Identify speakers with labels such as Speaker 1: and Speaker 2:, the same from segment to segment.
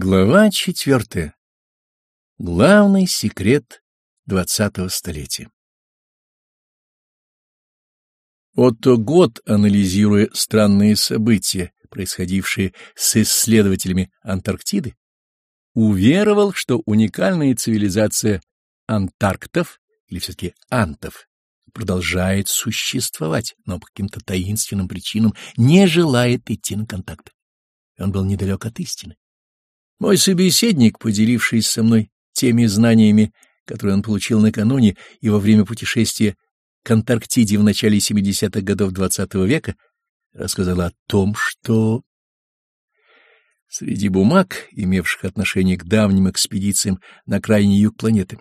Speaker 1: Глава четвертая. Главный секрет двадцатого столетия. Отто Гот, анализируя странные события, происходившие с исследователями Антарктиды, уверовал, что уникальная цивилизация антарктов, или все-таки антов, продолжает существовать, но по каким-то таинственным причинам не желает идти на контакт. Он был недалек от истины. Мой собеседник, поделившись со мной теми знаниями, которые он получил накануне и во время путешествия к Антарктиде в начале 70-х годов XX -го века, рассказал о том, что среди бумаг, имевших отношение к давним экспедициям на крайний юг планеты,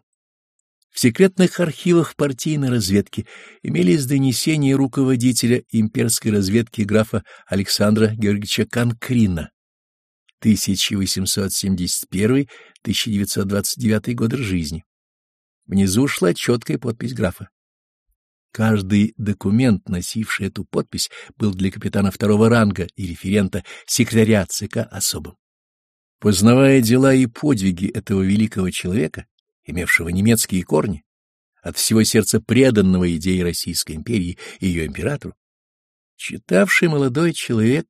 Speaker 1: в секретных архивах партийной разведки имелись донесения руководителя имперской разведки графа Александра Георгиевича Конкрина, 1871-1929 годы жизни. Внизу шла четкая подпись графа. Каждый документ, носивший эту подпись, был для капитана второго ранга и референта секретаря ЦК особым. Познавая дела и подвиги этого великого человека, имевшего немецкие корни, от всего сердца преданного идеи Российской империи и ее императору, читавший молодой человек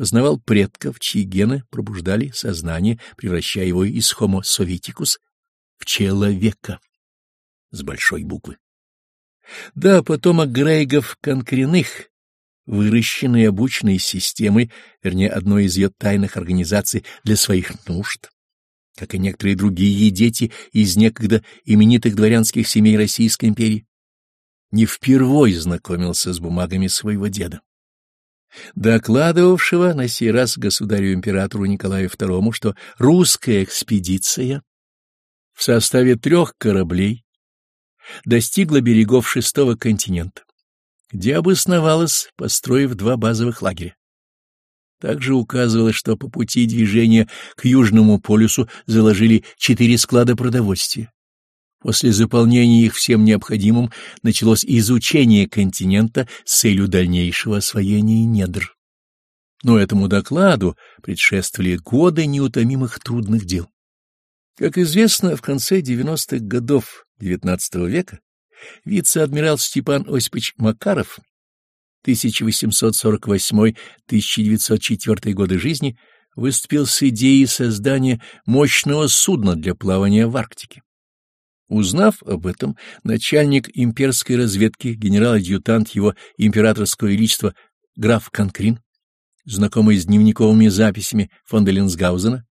Speaker 1: познавал предков, чьи гены пробуждали сознание, превращая его из homo sovieticus в человека с большой буквы. Да, потомок Грейгов конкоренных, выращенный и обученный системой, вернее, одной из ее тайных организаций для своих нужд, как и некоторые другие дети из некогда именитых дворянских семей Российской империи, не впервой знакомился с бумагами своего деда докладывавшего на сей раз государю-императору Николаю II, что русская экспедиция в составе трех кораблей достигла берегов шестого континента, где обосновалась, построив два базовых лагеря. Также указывалось, что по пути движения к Южному полюсу заложили четыре склада продовольствия. После заполнения их всем необходимым началось изучение континента с целью дальнейшего освоения недр. Но этому докладу предшествовали годы неутомимых трудных дел. Как известно, в конце 90-х годов XIX века вице-адмирал Степан Осипович Макаров 1848-1904 годы жизни выступил с идеей создания мощного судна для плавания в Арктике. Узнав об этом, начальник имперской разведки, генерал-адъютант его императорского величества граф Конкрин, знакомый с дневниковыми записями фон Деленсгаузена,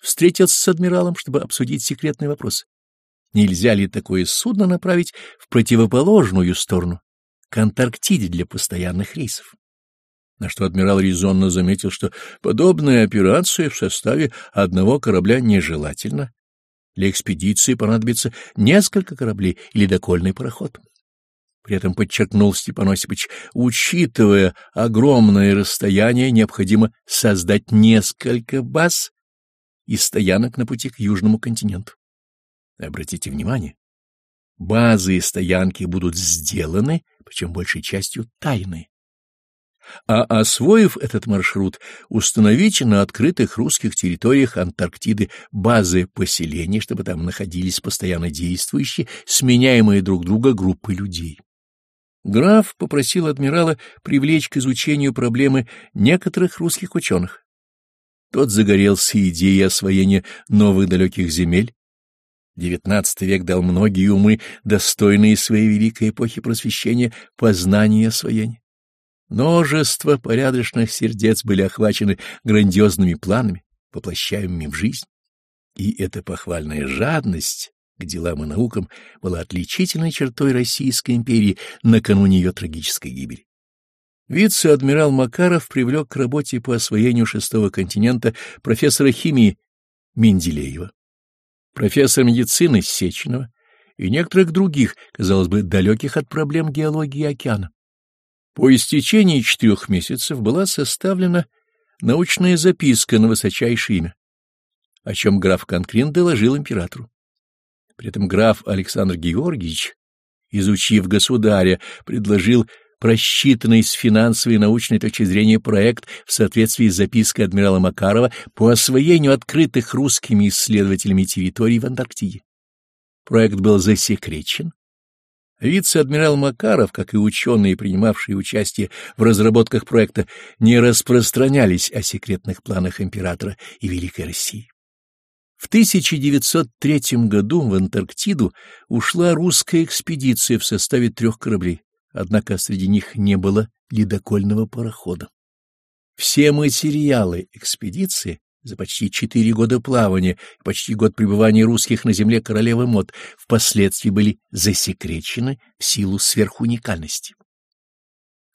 Speaker 1: встретился с адмиралом, чтобы обсудить секретный вопрос. Нельзя ли такое судно направить в противоположную сторону, к Антарктиде для постоянных рейсов? На что адмирал резонно заметил, что подобная операция в составе одного корабля нежелательна для экспедиции понадобится несколько кораблей или докольный пароход. При этом подчеркнул Степан Осипович, учитывая огромное расстояние, необходимо создать несколько баз и стоянок на пути к Южному континенту. Обратите внимание, базы и стоянки будут сделаны, причем большей частью тайные а, освоив этот маршрут, установить на открытых русских территориях Антарктиды базы поселений, чтобы там находились постоянно действующие, сменяемые друг друга группы людей. Граф попросил адмирала привлечь к изучению проблемы некоторых русских ученых. Тот загорелся идеей освоения новых далеких земель. XIX век дал многие умы, достойные своей великой эпохи просвещения, познания и освоения. Множество порядочных сердец были охвачены грандиозными планами, воплощаемыми в жизнь. И эта похвальная жадность к делам и наукам была отличительной чертой Российской империи накануне ее трагической гибели. Вице-адмирал Макаров привлек к работе по освоению шестого континента профессора химии Менделеева, профессора медицины Сеченова и некоторых других, казалось бы, далеких от проблем геологии океана. По истечении четырех месяцев была составлена научная записка на высочайшее имя, о чем граф Конкрин доложил императору. При этом граф Александр Георгиевич, изучив государя, предложил просчитанный с финансовой и научной точки зрения проект в соответствии с запиской адмирала Макарова по освоению открытых русскими исследователями территорий в Антарктиде. Проект был засекречен. Вице-адмирал Макаров, как и ученые, принимавшие участие в разработках проекта, не распространялись о секретных планах императора и Великой России. В 1903 году в Антарктиду ушла русская экспедиция в составе трех кораблей, однако среди них не было ледокольного парохода. Все материалы экспедиции за почти четыре года плавания и почти год пребывания русских на земле королевы Мод впоследствии были засекречены в силу сверхуникальности.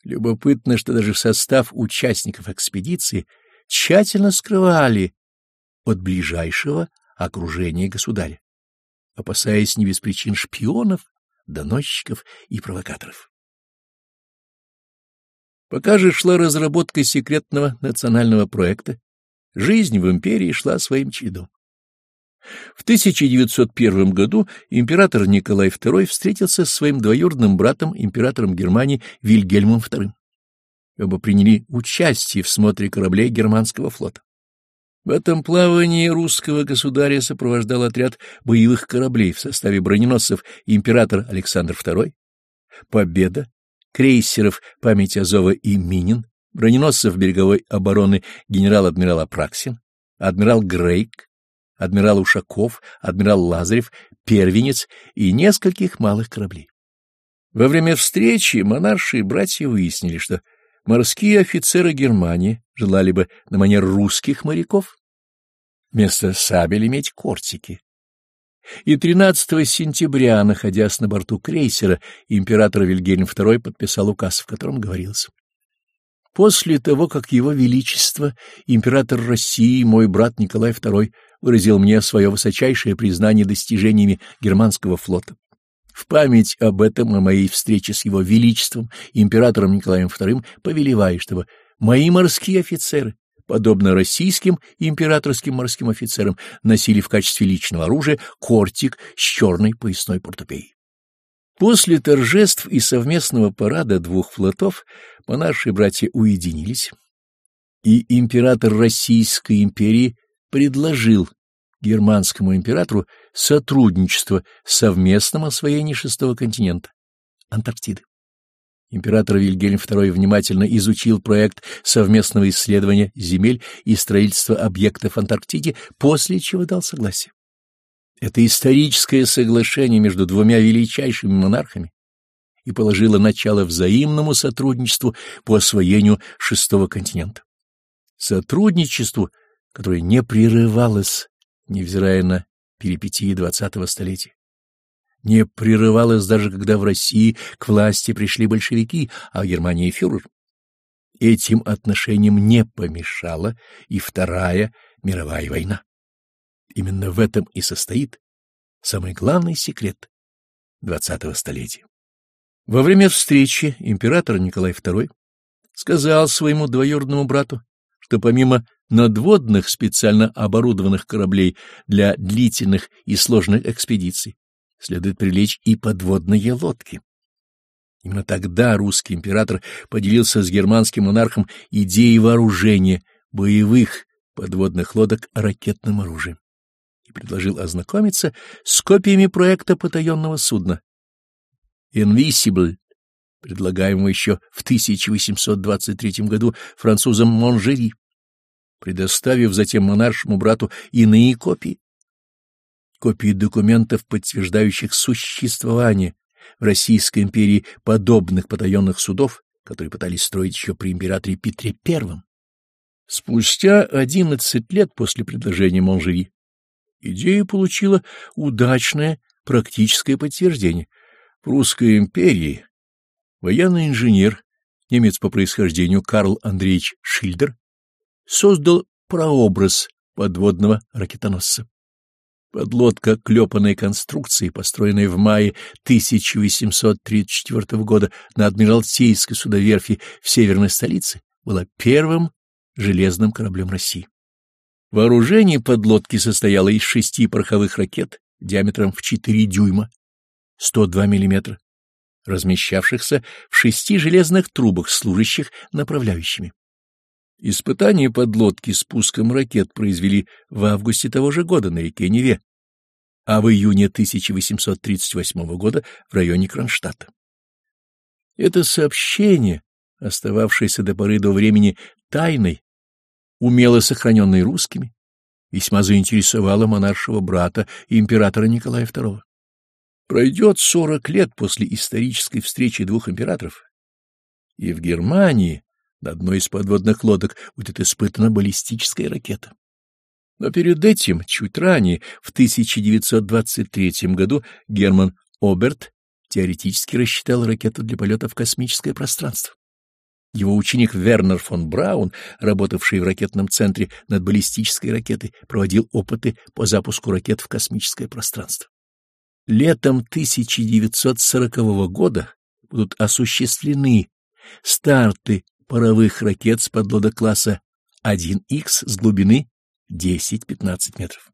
Speaker 1: Любопытно, что даже состав участников экспедиции тщательно скрывали от ближайшего окружения государя, опасаясь не без причин шпионов, доносчиков и провокаторов. Пока же шла разработка секретного национального проекта, жизнь в империи шла своим чередом. В 1901 году император Николай II встретился с своим двоюродным братом, императором Германии Вильгельмом II. Оба приняли участие в смотре кораблей германского флота. В этом плавании русского государя сопровождал отряд боевых кораблей в составе броненосцев император Александр II, Победа, крейсеров «Память Азова» и «Минин», броненосцев береговой обороны генерал-адмирал Апраксин, адмирал Грейк, адмирал Ушаков, адмирал Лазарев, Первенец и нескольких малых кораблей. Во время встречи монарши и братья выяснили, что морские офицеры Германии желали бы на манер русских моряков вместо сабель иметь кортики. И 13 сентября, находясь на борту крейсера, император Вильгельм II подписал указ, в котором говорилось После того, как его величество, император России, мой брат Николай II, выразил мне свое высочайшее признание достижениями германского флота, в память об этом и моей встрече с его величеством, императором Николаем II, повелеваю, чтобы мои морские офицеры, подобно российским императорским морским офицерам, носили в качестве личного оружия кортик с черной поясной портупеей. После торжеств и совместного парада двух флотов монарши братья уединились, и император Российской империи предложил германскому императору сотрудничество в совместном освоении шестого континента — Антарктиды. Император Вильгельм II внимательно изучил проект совместного исследования земель и строительства объектов Антарктиде, после чего дал согласие. Это историческое соглашение между двумя величайшими монархами и положило начало взаимному сотрудничеству по освоению шестого континента. Сотрудничеству, которое не прерывалось невзирая на перипетии двадцатого столетия. Не прерывалось даже, когда в России к власти пришли большевики, а в Германии фюрер. Этим отношениям не помешала и Вторая мировая война. Именно в этом и состоит самый главный секрет двадцатого столетия. Во время встречи император Николай II сказал своему двоюродному брату, что помимо надводных специально оборудованных кораблей для длительных и сложных экспедиций следует привлечь и подводные лодки. Именно тогда русский император поделился с германским монархом идеей вооружения боевых подводных лодок ракетным оружием и предложил ознакомиться с копиями проекта потаенного судна «Инвисибль», предлагаемого еще в 1823 году французом Монжери предоставив затем монаршему брату иные копии. Копии документов, подтверждающих существование в Российской империи подобных потаенных судов, которые пытались строить еще при императоре Петре I. Спустя одиннадцать лет после предложения Монжери идея получила удачное практическое подтверждение. В Русской империи военный инженер, немец по происхождению Карл Андреевич Шильдер, создал прообраз подводного ракетоносца. Подлодка клепанной конструкции, построенная в мае 1834 года на Адмиралтейской судоверфи в северной столице, была первым железным кораблем России. Вооружение подлодки состояло из шести пороховых ракет диаметром в 4 дюйма, 102 мм, размещавшихся в шести железных трубах, служащих направляющими. Испытания подлодки с пуском ракет произвели в августе того же года на реке Неве, а в июне 1838 года в районе Кронштадта. Это сообщение, остававшееся до поры до времени тайной, умело сохраненной русскими, весьма заинтересовало монаршего брата императора Николая II. Пройдет сорок лет после исторической встречи двух императоров, и в Германии на одной из подводных лодок будет испытана баллистическая ракета. Но перед этим, чуть ранее, в 1923 году, Герман Оберт теоретически рассчитал ракету для полета в космическое пространство. Его ученик Вернер фон Браун, работавший в ракетном центре над баллистической ракетой, проводил опыты по запуску ракет в космическое пространство. Летом 1940 года будут осуществлены старты паровых ракет с подлодок класса 1Х с глубины 10-15 метров.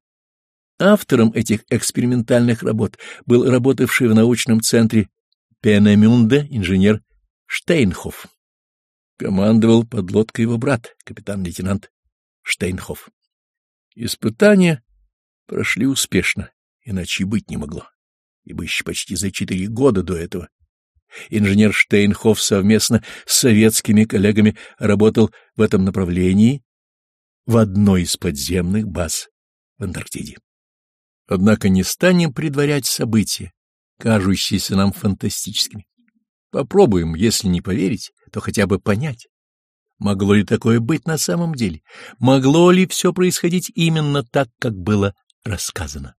Speaker 1: Автором этих экспериментальных работ был работавший в научном центре Пенемюнде инженер Штейнхоф. Командовал подлодкой его брат, капитан-лейтенант Штейнхоф. Испытания прошли успешно, иначе быть не могло, ибо еще почти за четыре года до этого Инженер Штейнхоф совместно с советскими коллегами работал в этом направлении в одной из подземных баз в Антарктиде. Однако не станем предварять события, кажущиеся нам фантастическими. Попробуем, если не поверить, то хотя бы понять. Могло ли такое быть на самом деле? Могло ли все происходить именно так, как было рассказано?